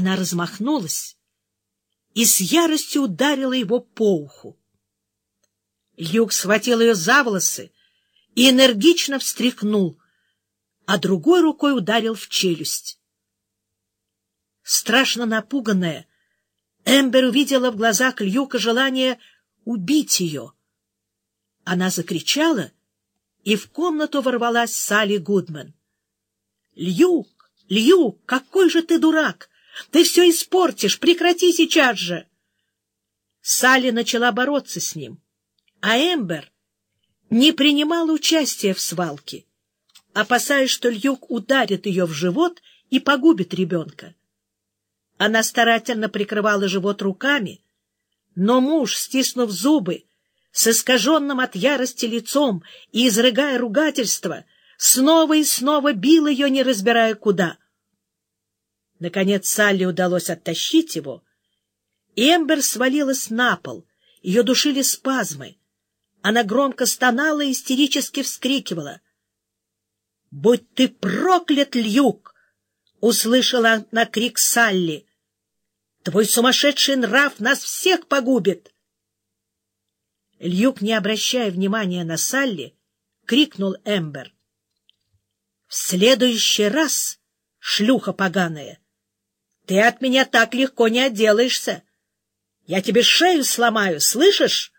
Она размахнулась и с яростью ударила его по уху. Люк схватил ее за волосы и энергично встряхнул, а другой рукой ударил в челюсть. Страшно напуганная, Эмбер увидела в глазах Льюка желание убить ее. Она закричала, и в комнату ворвалась Салли Гудман. — Льюк, Льюк, какой же ты дурак! Ты все испортишь! Прекрати сейчас же! Салли начала бороться с ним, а Эмбер не принимала участия в свалке, опасаясь, что Льюк ударит ее в живот и погубит ребенка. Она старательно прикрывала живот руками, но муж, стиснув зубы, с искаженным от ярости лицом и изрыгая ругательство, снова и снова бил ее, не разбирая куда. Наконец Салли удалось оттащить его, Эмбер свалилась на пол, ее душили спазмы. Она громко стонала и истерически вскрикивала. — Будь ты проклят, Льюк! — услышала на крик Салли. Твой сумасшедший нрав нас всех погубит! Льюк, не обращая внимания на Салли, крикнул Эмбер. — В следующий раз, шлюха поганая, ты от меня так легко не отделаешься. Я тебе шею сломаю, слышишь?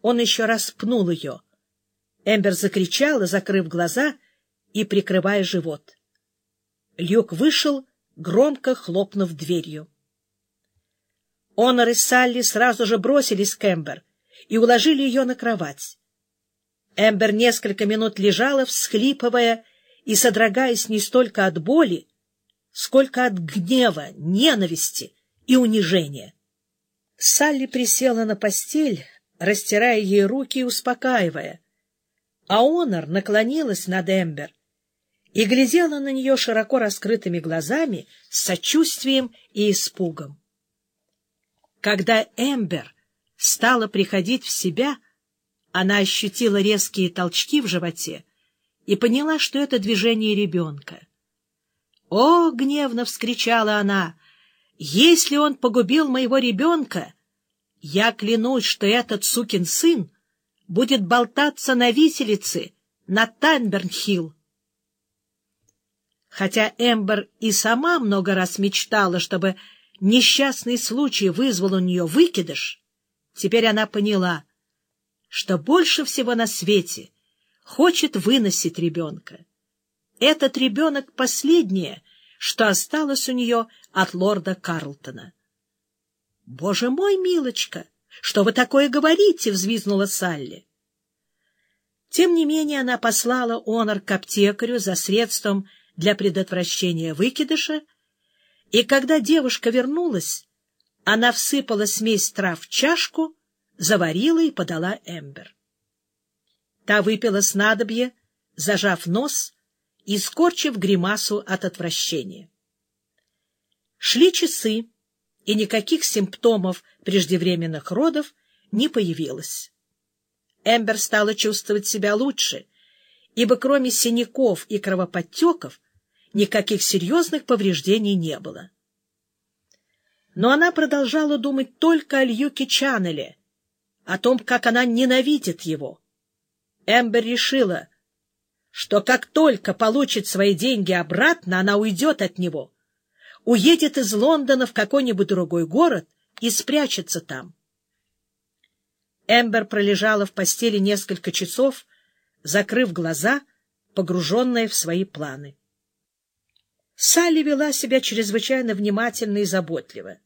Он еще раз пнул ее. Эмбер закричала, закрыв глаза и прикрывая живот. Люк вышел громко хлопнув дверью. Онор и Салли сразу же бросились к Эмбер и уложили ее на кровать. Эмбер несколько минут лежала, всхлипывая и содрогаясь не столько от боли, сколько от гнева, ненависти и унижения. Салли присела на постель, растирая ей руки и успокаивая, а Онор наклонилась над Эмбер и глядела на нее широко раскрытыми глазами с сочувствием и испугом. Когда Эмбер стала приходить в себя, она ощутила резкие толчки в животе и поняла, что это движение ребенка. «О!» — гневно вскричала она. «Если он погубил моего ребенка, я клянусь, что этот сукин сын будет болтаться на виселице на Танбернхилл. Хотя Эмбер и сама много раз мечтала, чтобы несчастный случай вызвал у нее выкидыш, теперь она поняла, что больше всего на свете хочет выносить ребенка. Этот ребенок — последнее, что осталось у нее от лорда Карлтона. — Боже мой, милочка, что вы такое говорите? — взвизнула Салли. Тем не менее она послала Онор к аптекарю за средством для предотвращения выкидыша, и когда девушка вернулась, она всыпала смесь трав в чашку, заварила и подала Эмбер. Та выпила снадобье, зажав нос и скорчив гримасу от отвращения. Шли часы, и никаких симптомов преждевременных родов не появилось. Эмбер стала чувствовать себя лучше, ибо кроме синяков и кровоподтеков никаких серьезных повреждений не было. Но она продолжала думать только о Льюке Чаннеле, о том, как она ненавидит его. Эмбер решила, что как только получит свои деньги обратно, она уйдет от него, уедет из Лондона в какой-нибудь другой город и спрячется там. Эмбер пролежала в постели несколько часов, закрыв глаза, погруженная в свои планы. Салли вела себя чрезвычайно внимательно и заботливо.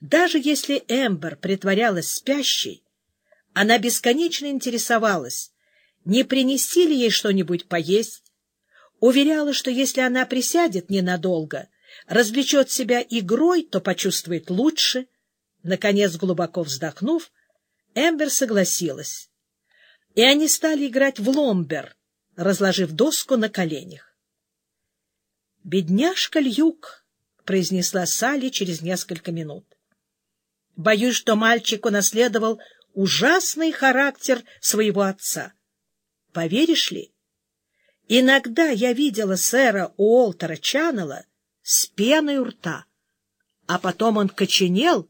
Даже если Эмбер притворялась спящей, она бесконечно интересовалась, не принести ли ей что-нибудь поесть, уверяла, что если она присядет ненадолго, развлечет себя игрой, то почувствует лучше. Наконец, глубоко вздохнув, Эмбер согласилась, и они стали играть в ломбер, разложив доску на коленях. — Бедняжка Льюк, — произнесла Салли через несколько минут. — Боюсь, что мальчик унаследовал ужасный характер своего отца. Поверишь ли? Иногда я видела сэра Уолтера Чаннелла с пеной у рта, а потом он коченел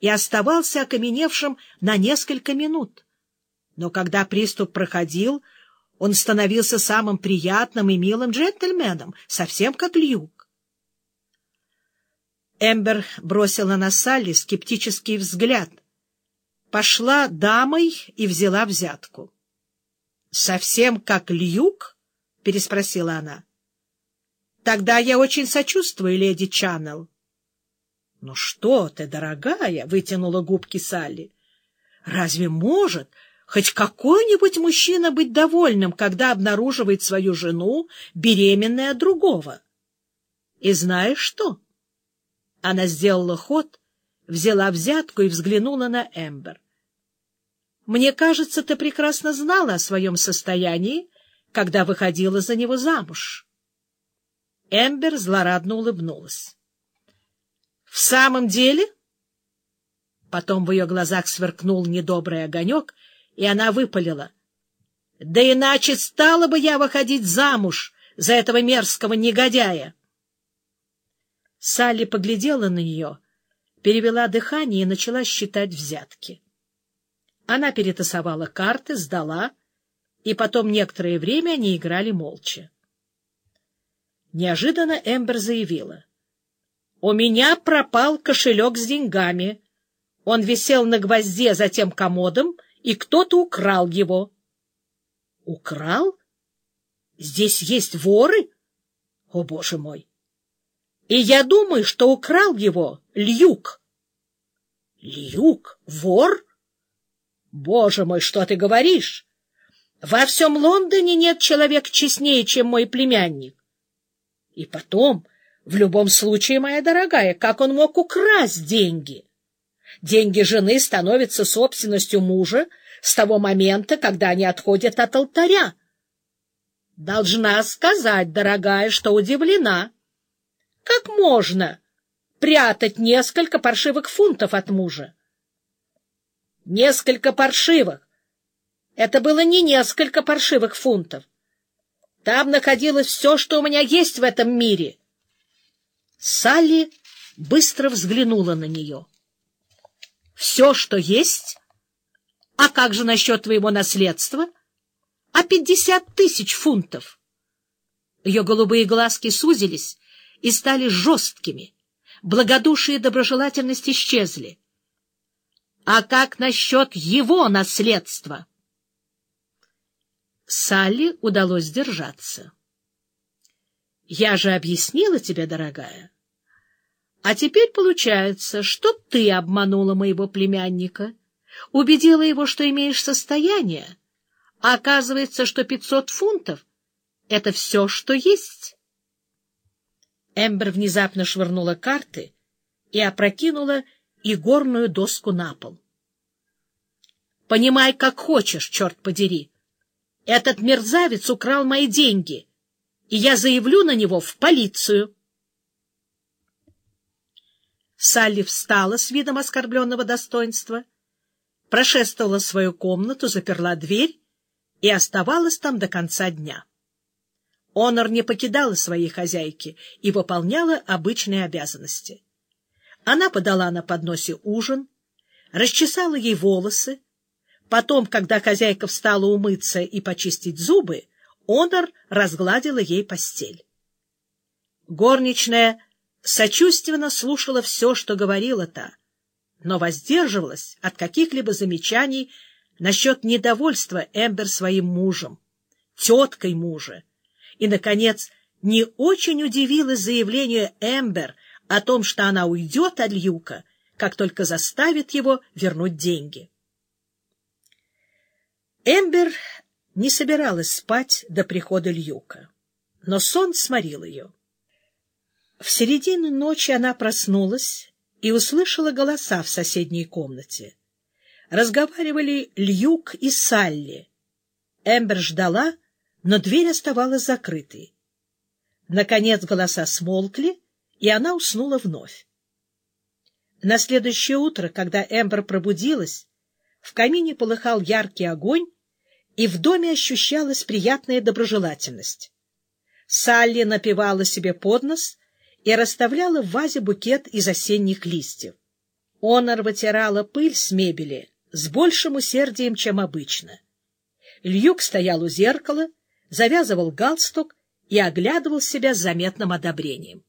и оставался окаменевшим на несколько минут. Но когда приступ проходил, он становился самым приятным и милым джентльменом, совсем как Люк. Эмбер бросила на Салли скептический взгляд. Пошла дамой и взяла взятку. — Совсем как Льюк? — переспросила она. — Тогда я очень сочувствую, леди Чаннел. — Ну что ты, дорогая, — вытянула губки Салли. — Разве может хоть какой-нибудь мужчина быть довольным, когда обнаруживает свою жену беременной от другого? И знаешь что? — она сделала ход, взяла взятку и взглянула на Эмбер. — Мне кажется, ты прекрасно знала о своем состоянии, когда выходила за него замуж. Эмбер злорадно улыбнулась. — В самом деле? Потом в ее глазах сверкнул недобрый огонек, и она выпалила. — Да иначе стала бы я выходить замуж за этого мерзкого негодяя! — Салли поглядела на нее, перевела дыхание и начала считать взятки. Она перетасовала карты, сдала, и потом некоторое время они играли молча. Неожиданно Эмбер заявила. — У меня пропал кошелек с деньгами. Он висел на гвозде за тем комодом, и кто-то украл его. — Украл? Здесь есть воры? О, боже мой! И я думаю, что украл его Льюк. Льюк? Вор? Боже мой, что ты говоришь? Во всем Лондоне нет человека честнее, чем мой племянник. И потом, в любом случае, моя дорогая, как он мог украсть деньги? Деньги жены становятся собственностью мужа с того момента, когда они отходят от алтаря. Должна сказать, дорогая, что удивлена. Как можно прятать несколько паршивых фунтов от мужа? Несколько паршивых. Это было не несколько паршивых фунтов. Там находилось все, что у меня есть в этом мире. Салли быстро взглянула на нее. — Все, что есть? А как же насчет твоего наследства? А пятьдесят тысяч фунтов? Ее голубые глазки сузились, и стали жесткими. Благодушие и доброжелательность исчезли. А как насчет его наследства? Салли удалось сдержаться. Я же объяснила тебе, дорогая. А теперь получается, что ты обманула моего племянника, убедила его, что имеешь состояние, а оказывается, что пятьсот фунтов — это все, что есть. Эмбер внезапно швырнула карты и опрокинула игорную доску на пол. — Понимай, как хочешь, черт подери. Этот мерзавец украл мои деньги, и я заявлю на него в полицию. Салли встала с видом оскорбленного достоинства, прошествовала свою комнату, заперла дверь и оставалась там до конца дня. Онор не покидала своей хозяйки и выполняла обычные обязанности. Она подала на подносе ужин, расчесала ей волосы. Потом, когда хозяйка встала умыться и почистить зубы, Онор разгладила ей постель. Горничная сочувственно слушала все, что говорила та, но воздерживалась от каких-либо замечаний насчет недовольства Эмбер своим мужем, теткой мужа, и, наконец, не очень удивилась заявлению Эмбер о том, что она уйдет от Люка, как только заставит его вернуть деньги. Эмбер не собиралась спать до прихода Льюка, но сон сморил ее. В середине ночи она проснулась и услышала голоса в соседней комнате. Разговаривали Льюк и Салли. Эмбер ждала, но дверь оставалась закрытой. Наконец голоса смолкли, и она уснула вновь. На следующее утро, когда Эмбер пробудилась, в камине полыхал яркий огонь, и в доме ощущалась приятная доброжелательность. Салли напевала себе под нос и расставляла в вазе букет из осенних листьев. Онор вытирала пыль с мебели с большим усердием, чем обычно. Льюк стоял у зеркала, завязывал галстук и оглядывал себя с заметным одобрением.